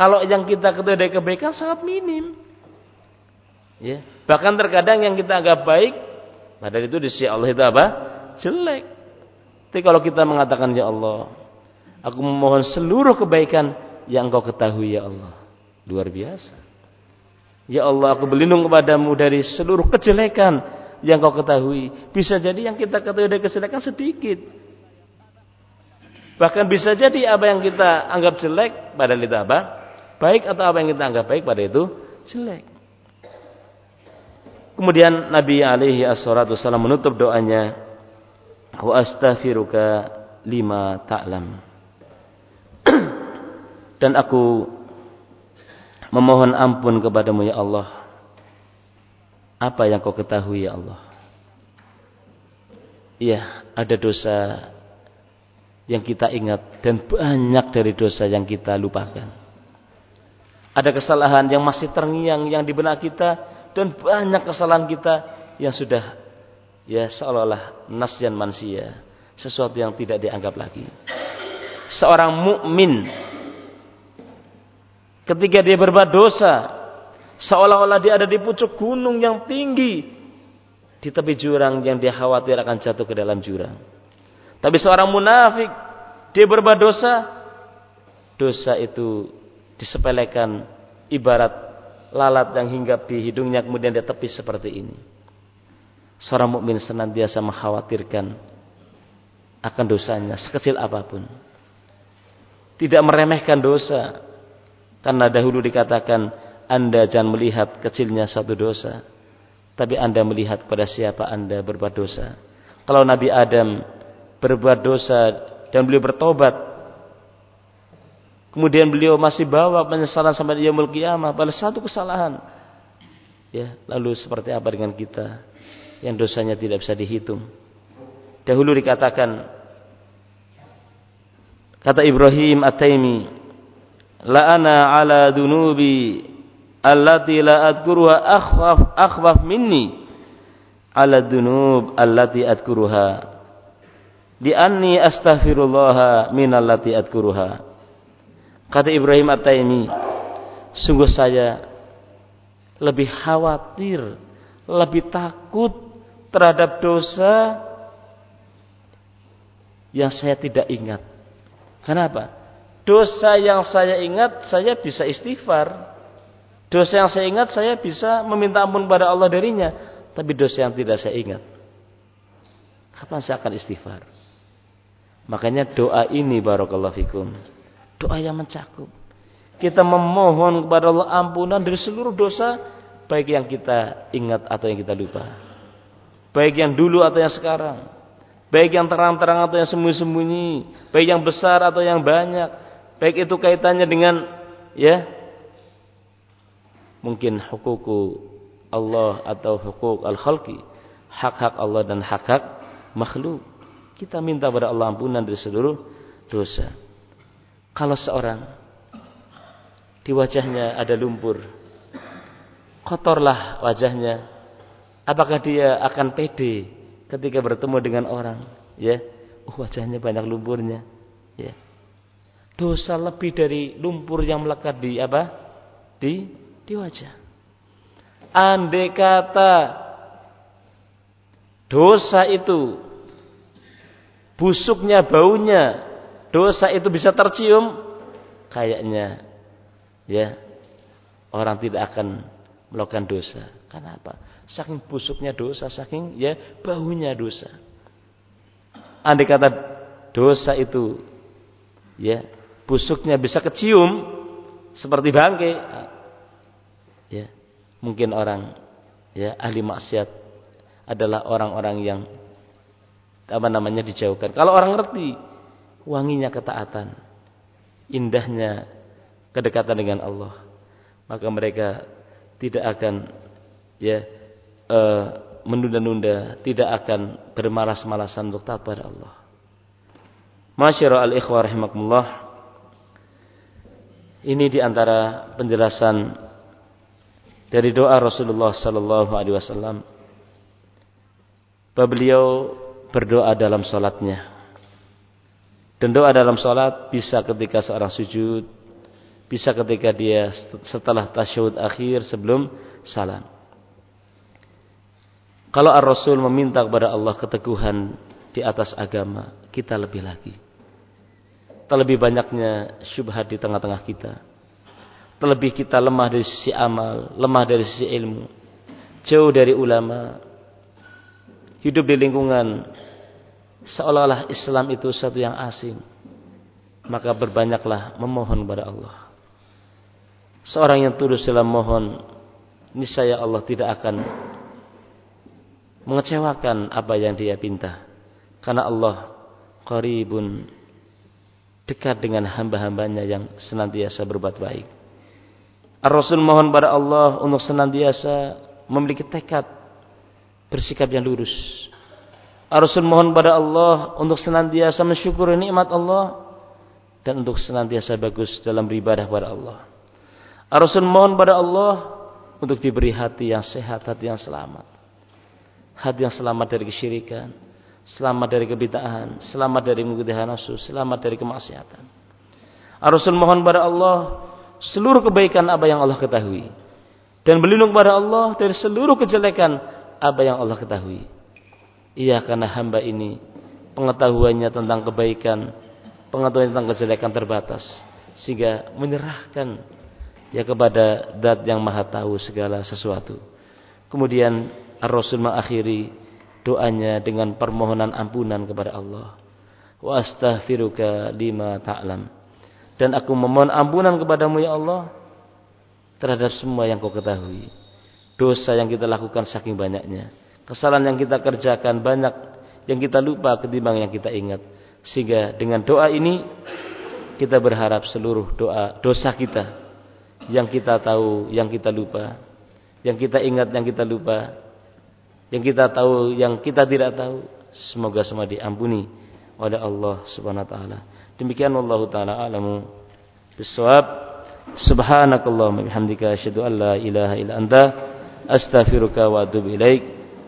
Kalau yang kita ketahui dari kebaikan sangat minim. Ya, bahkan terkadang yang kita anggap baik, padahal itu di sisi Allah itu apa? Jelek. Tapi kalau kita mengatakan ya Allah, aku memohon seluruh kebaikan yang engkau ketahui ya Allah. Luar biasa. Ya Allah aku berlindung kepadamu dari seluruh kejelekan yang kau ketahui. Bisa jadi yang kita ketahui dari kejelekan sedikit. Bahkan bisa jadi apa yang kita anggap jelek pada itu apa? Baik atau apa yang kita anggap baik pada itu jelek. Kemudian Nabi alaihi assalatu menutup doanya. Wa astaghfiruka lima ta'lam. Dan aku memohon ampun kepadamu ya Allah apa yang kau ketahui ya Allah iya ada dosa yang kita ingat dan banyak dari dosa yang kita lupakan ada kesalahan yang masih terngiang yang di benak kita dan banyak kesalahan kita yang sudah ya seolah-olah nasyan manusia sesuatu yang tidak dianggap lagi seorang mukmin Ketika dia berbuat dosa, seolah-olah dia ada di pucuk gunung yang tinggi, di tepi jurang yang dia khawatir akan jatuh ke dalam jurang. Tapi seorang munafik, dia berbuat dosa, dosa itu disepelekan ibarat lalat yang hinggap di hidungnya kemudian dia tepis seperti ini. Seorang mukmin senantiasa mengkhawatirkan akan dosanya sekecil apa pun. Tidak meremehkan dosa, karena dahulu dikatakan Anda jangan melihat kecilnya satu dosa, tapi Anda melihat pada siapa Anda berbuat dosa. Kalau Nabi Adam berbuat dosa dan beliau bertobat, kemudian beliau masih bawa penyesalan sampai yaumul qiyamah pada satu kesalahan. Ya, lalu seperti apa dengan kita yang dosanya tidak bisa dihitung? Dahulu dikatakan kata Ibrahim At-Taimi, "La ana ala dunubi allati la adkuruha akhwaf akhwaf minni ala dunub allati adkuruha di anni astaghfirullah min allati adkuruha kata Ibrahim At-Taimi sungguh saya lebih khawatir lebih takut terhadap dosa yang saya tidak ingat kenapa dosa yang saya ingat saya bisa istighfar Dosa yang saya ingat saya bisa meminta ampun pada Allah darinya. Tapi dosa yang tidak saya ingat. Kapan saya akan istighfar? Makanya doa ini barakallahu fikum. Doa yang mencakup. Kita memohon kepada Allah ampunan dari seluruh dosa. Baik yang kita ingat atau yang kita lupa. Baik yang dulu atau yang sekarang. Baik yang terang-terang atau yang sembunyi-sembunyi. Baik yang besar atau yang banyak. Baik itu kaitannya dengan ya mungkin hukuku Allah atau hukuk al-khalqi hak-hak Allah dan hak-hak makhluk kita minta pada Allah ampunan dari seluruh dosa kalau seorang di wajahnya ada lumpur kotorlah wajahnya. Apakah dia akan pede ketika bertemu dengan orang? Ya oh, wajahnya banyak lumpurnya. Ya. Dosa lebih dari lumpur yang melekat di apa? Di di wajah. Andai kata dosa itu busuknya baunya dosa itu bisa tercium kayaknya ya orang tidak akan melakukan dosa. Kenapa? Saking busuknya dosa, saking ya baunya dosa. Andai kata dosa itu ya busuknya bisa kecium seperti bangkai ya mungkin orang ya ahli maksiat adalah orang-orang yang apa namanya dijauhkan kalau orang ngerti wanginya ketaatan indahnya kedekatan dengan Allah maka mereka tidak akan ya uh, menunda-nunda tidak akan bermalas-malasan untuk taat pada Allah Masyara al-ikhwah rahimakumullah ini di antara penjelasan dari doa Rasulullah sallallahu alaihi wasallam beliau berdoa dalam salatnya. Dan doa dalam salat bisa ketika seorang sujud, bisa ketika dia setelah tasyahud akhir sebelum salam. Kalau Ar-Rasul meminta kepada Allah keteguhan di atas agama, kita lebih lagi. Terlebih banyaknya syubhat di tengah-tengah kita Terlebih kita lemah dari sisi amal, lemah dari sisi ilmu. Jauh dari ulama. Hidup di lingkungan seolah-olah Islam itu satu yang asing. Maka berbanyaklah memohon kepada Allah. Seorang yang tulus dalam mohon, niscaya Allah tidak akan mengecewakan apa yang dia pinta. Karena Allah qaribun dekat dengan hamba-hambanya yang senantiasa berbuat baik. Ar-Rasul mohon pada Allah untuk senantiasa memiliki tekad bersikap yang lurus. Ar-Rasul mohon pada Allah untuk senantiasa mensyukuri nikmat Allah dan untuk senantiasa bagus dalam beribadah kepada Allah. Ar-Rasul mohon pada Allah untuk diberi hati yang sehat, hati yang selamat. Hati yang selamat dari kesyirikan, selamat dari kebid'ahan, selamat dari mengikuti nafsu, selamat dari kemaksiatan. Ar-Rasul mohon pada Allah seluruh kebaikan apa yang Allah ketahui dan berlindung kepada Allah dari seluruh kejelekan apa yang Allah ketahui. Iya karena hamba ini pengetahuannya tentang kebaikan, pengetahuan tentang kejelekan terbatas sehingga menyerahkan ya kepada zat yang maha tahu segala sesuatu. Kemudian Ar-Rasul mengakhiri doanya dengan permohonan ampunan kepada Allah. Wa astaghfiruka lima ta'lam. Ta dan aku memohon ampunan kepadamu ya Allah terhadap semua yang kau ketahui. Dosa yang kita lakukan saking banyaknya. Kesalahan yang kita kerjakan banyak yang kita lupa ketimbang yang kita ingat. Sehingga dengan doa ini kita berharap seluruh doa dosa kita yang kita tahu, yang kita lupa, yang kita ingat, yang kita lupa, yang kita tahu, yang kita tidak tahu, semoga semua diampuni oleh Allah Subhanahu wa taala. Demikian Allah taala alamu bisawab. Subhanakallahumma bihamdika asyhadu an la ilaha illa anta astaghfiruka wa atubu ilaik.